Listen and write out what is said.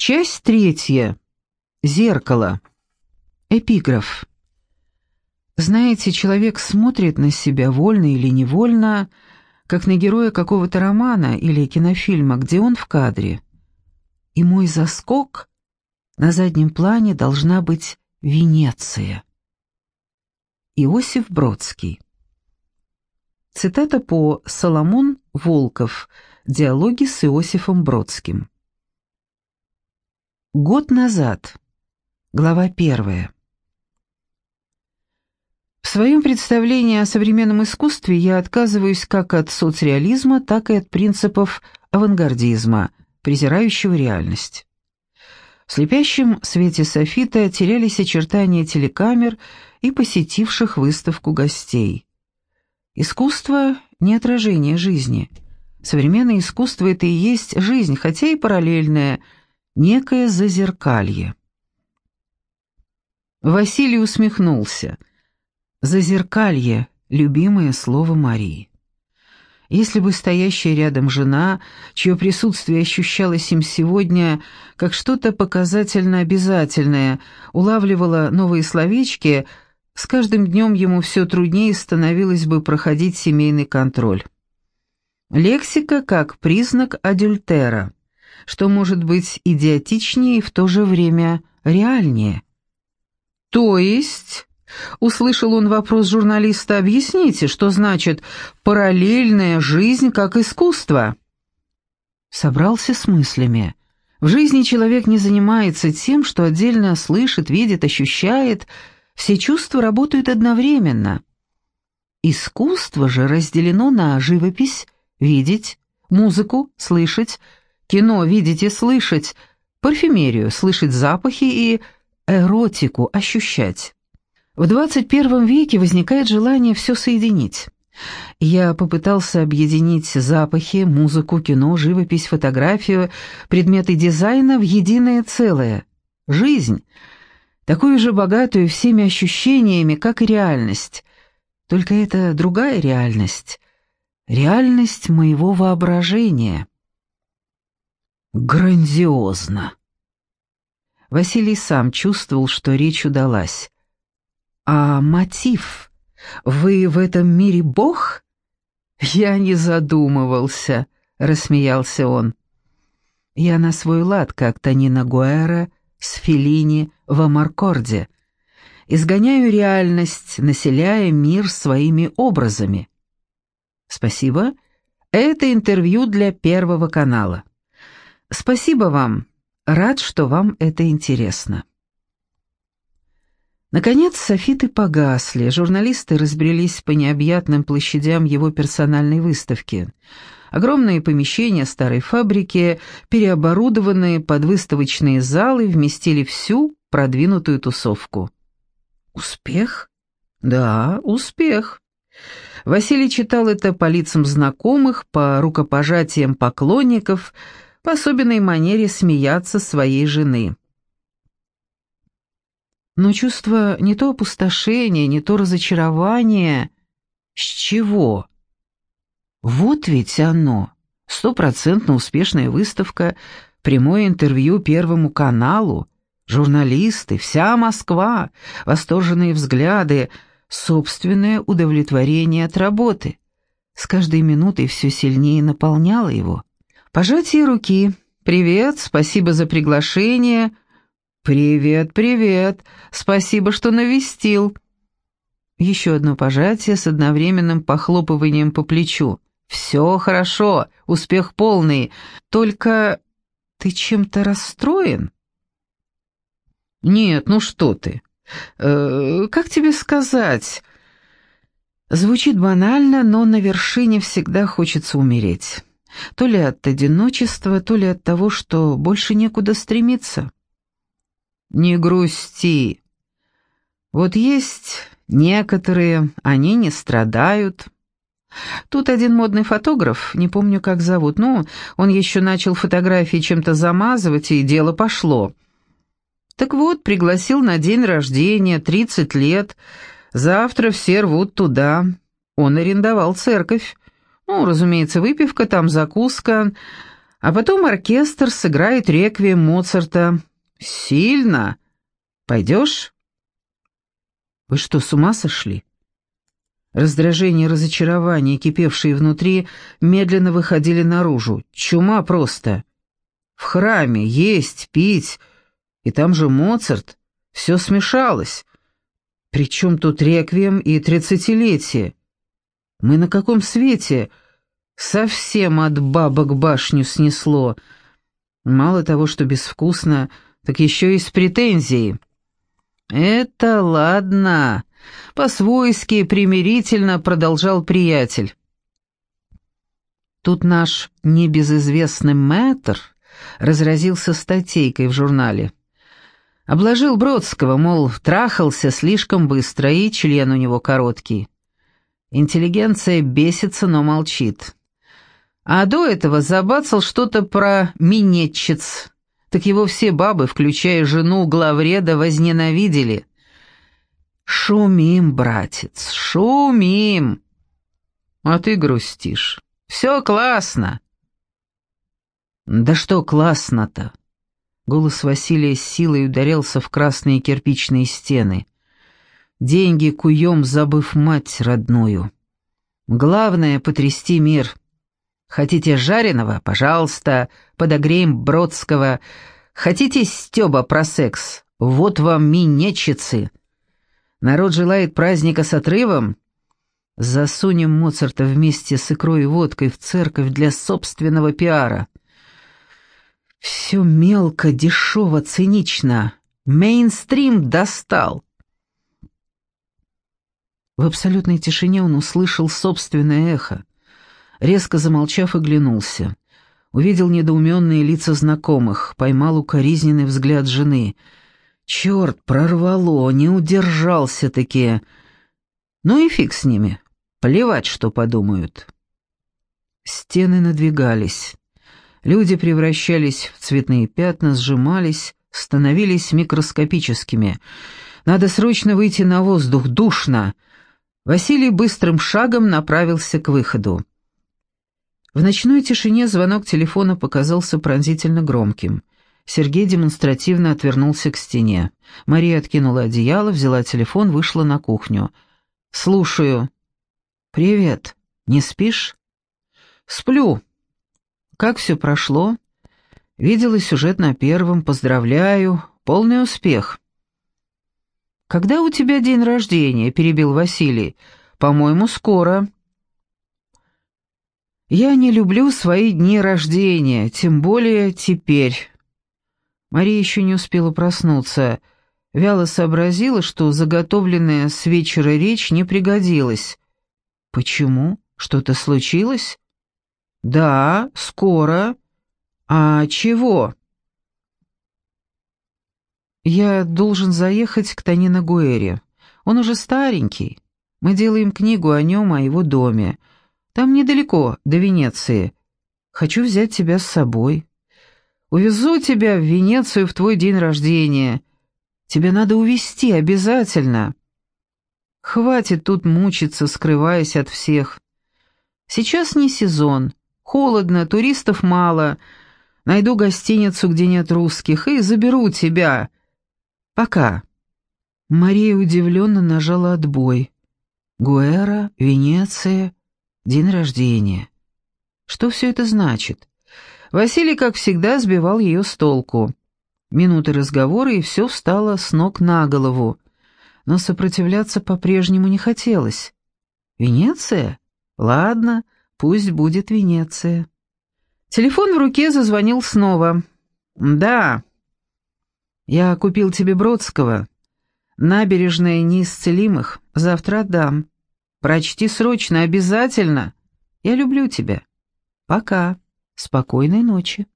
Часть третья. Зеркало. Эпиграф. Знаете, человек смотрит на себя, вольно или невольно, как на героя какого-то романа или кинофильма, где он в кадре. И мой заскок на заднем плане должна быть Венеция. Иосиф Бродский. Цитата по Соломон Волков. Диалоги с Иосифом Бродским. Год назад. Глава первая. В своем представлении о современном искусстве я отказываюсь как от соцреализма, так и от принципов авангардизма, презирающего реальность. В слепящем свете софита терялись очертания телекамер и посетивших выставку гостей. Искусство — не отражение жизни. Современное искусство — это и есть жизнь, хотя и параллельная — некое зазеркалье. Василий усмехнулся. Зазеркалье — любимое слово Марии. Если бы стоящая рядом жена, чье присутствие ощущалось им сегодня как что-то показательно обязательное, улавливала новые словечки, с каждым днем ему все труднее становилось бы проходить семейный контроль. Лексика как признак адюльтера что может быть идиотичнее и в то же время реальнее. «То есть...» — услышал он вопрос журналиста, «объясните, что значит параллельная жизнь как искусство?» Собрался с мыслями. В жизни человек не занимается тем, что отдельно слышит, видит, ощущает. Все чувства работают одновременно. Искусство же разделено на живопись, видеть, музыку, слышать, кино видеть и слышать, парфюмерию, слышать запахи и эротику ощущать. В 21 веке возникает желание все соединить. Я попытался объединить запахи, музыку, кино, живопись, фотографию, предметы дизайна в единое целое. Жизнь, такую же богатую всеми ощущениями, как и реальность. Только это другая реальность. Реальность моего воображения. Грандиозно. Василий сам чувствовал, что речь удалась. «А мотив? Вы в этом мире бог?» «Я не задумывался», — рассмеялся он. «Я на свой лад, как Танина Гуэра с Феллини в Амаркорде. Изгоняю реальность, населяя мир своими образами». «Спасибо. Это интервью для Первого канала». Спасибо вам. Рад, что вам это интересно. Наконец, софиты погасли, журналисты разбрелись по необъятным площадям его персональной выставки. Огромные помещения старой фабрики, переоборудованные под выставочные залы, вместили всю продвинутую тусовку. Успех? Да, успех. Василий читал это по лицам знакомых, по рукопожатиям поклонников — по особенной манере смеяться своей жены. Но чувство не то опустошения, не то разочарования. С чего? Вот ведь оно. Стопроцентно успешная выставка, прямое интервью Первому каналу, журналисты, вся Москва, восторженные взгляды, собственное удовлетворение от работы. С каждой минутой все сильнее наполняло его. Пожатие руки. «Привет, спасибо за приглашение». «Привет, привет, спасибо, что навестил». Еще одно пожатие с одновременным похлопыванием по плечу. «Все хорошо, успех полный, только ты чем-то расстроен?» «Нет, ну что ты. Э, как тебе сказать?» Звучит банально, но на вершине всегда хочется умереть. То ли от одиночества, то ли от того, что больше некуда стремиться. «Не грусти. Вот есть некоторые, они не страдают». Тут один модный фотограф, не помню, как зовут, ну, он еще начал фотографии чем-то замазывать, и дело пошло. Так вот, пригласил на день рождения, 30 лет, завтра все рвут туда. Он арендовал церковь, ну, разумеется, выпивка, там закуска. А потом оркестр сыграет реквием Моцарта. Сильно. Пойдешь? Вы что, с ума сошли? Раздражение и разочарование, кипевшие внутри, медленно выходили наружу. Чума просто. В храме есть, пить, и там же Моцарт. Все смешалось. Причем тут реквием и тридцатилетие? Мы на каком свете? Совсем от бабок башню снесло. Мало того, что безвкусно, так еще и с претензией. «Это ладно», — по-свойски примирительно продолжал приятель. Тут наш небезызвестный мэтр разразился статейкой в журнале. Обложил Бродского, мол, трахался слишком быстро, и член у него короткий. Интеллигенция бесится, но молчит. А до этого забацал что-то про минетчиц. Так его все бабы, включая жену главреда, возненавидели. Шумим, братец, шумим. А ты грустишь. Все классно. Да что классно-то? Голос Василия с силой ударялся в красные кирпичные стены. Деньги куем, забыв мать родную. Главное — потрясти мир. Хотите жареного? Пожалуйста, подогреем Бродского. Хотите стёба про секс? Вот вам минетчицы. Народ желает праздника с отрывом? Засунем Моцарта вместе с икрой и водкой в церковь для собственного пиара. Все мелко, дешево, цинично. Мейнстрим достал. В абсолютной тишине он услышал собственное эхо. Резко замолчав, оглянулся. Увидел недоуменные лица знакомых, поймал укоризненный взгляд жены. Черт, прорвало, не удержался-таки. Ну и фиг с ними. Плевать, что подумают. Стены надвигались. Люди превращались в цветные пятна, сжимались, становились микроскопическими. Надо срочно выйти на воздух, душно. Василий быстрым шагом направился к выходу. В ночной тишине звонок телефона показался пронзительно громким. Сергей демонстративно отвернулся к стене. Мария откинула одеяло, взяла телефон, вышла на кухню. «Слушаю». «Привет. Не спишь?» «Сплю. Как все прошло? Видела сюжет на первом, поздравляю, полный успех. «Когда у тебя день рождения?» — перебил Василий. «По-моему, скоро». «Я не люблю свои дни рождения, тем более теперь». Мария еще не успела проснуться. Вяло сообразила, что заготовленная с вечера речь не пригодилась. «Почему? Что-то случилось?» «Да, скоро. А чего?» «Я должен заехать к Танина Гуэре. Он уже старенький. Мы делаем книгу о нем, о его доме. Там недалеко, до Венеции. Хочу взять тебя с собой. Увезу тебя в Венецию в твой день рождения. Тебе надо увезти обязательно. Хватит тут мучиться, скрываясь от всех. Сейчас не сезон. Холодно, туристов мало. Найду гостиницу, где нет русских, и заберу тебя. Пока». Мария удивленно нажала отбой. Гуэра, Венеция, день рождения. Что все это значит? Василий, как всегда, сбивал ее с толку. Минуты разговора, и все встало с ног на голову. Но сопротивляться по-прежнему не хотелось. «Венеция? Ладно, Пусть будет Венеция. Телефон в руке зазвонил снова. «Да. Я купил тебе Бродского. Набережная неисцелимых. Завтра отдам. Прочти срочно, обязательно. Я люблю тебя. Пока. Спокойной ночи».